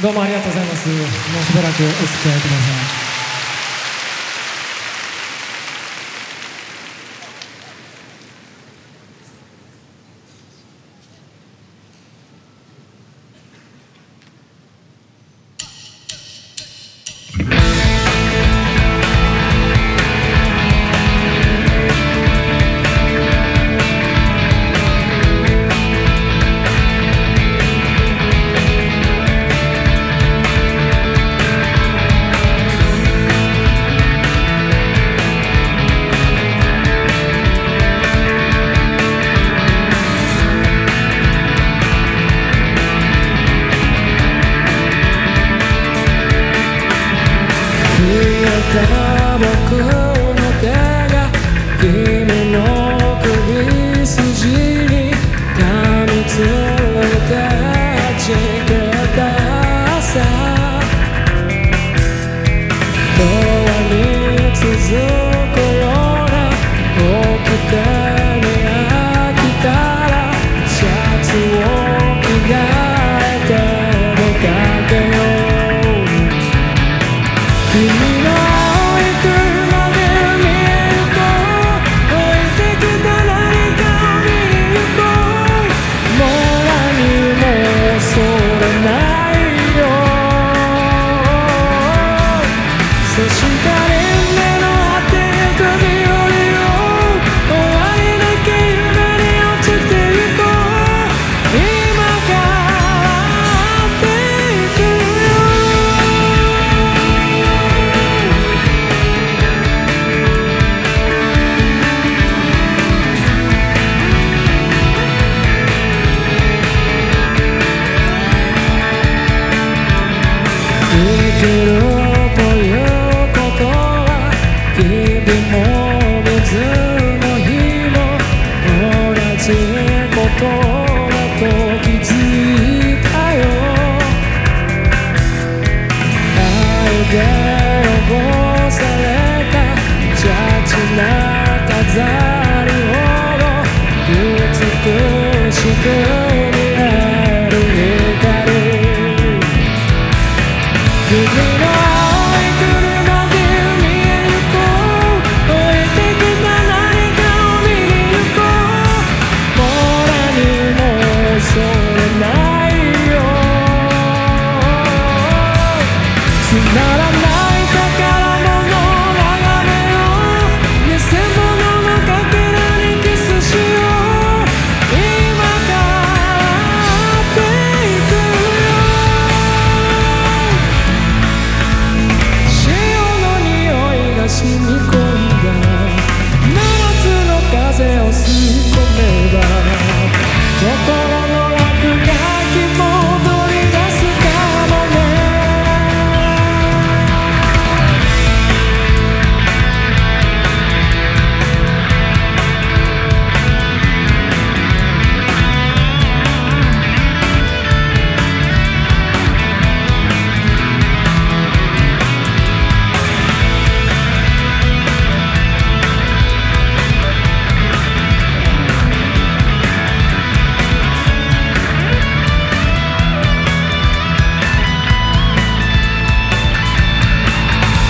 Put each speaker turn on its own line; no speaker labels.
どうもありがとうございます。もうしばらくお付き合いください。Cause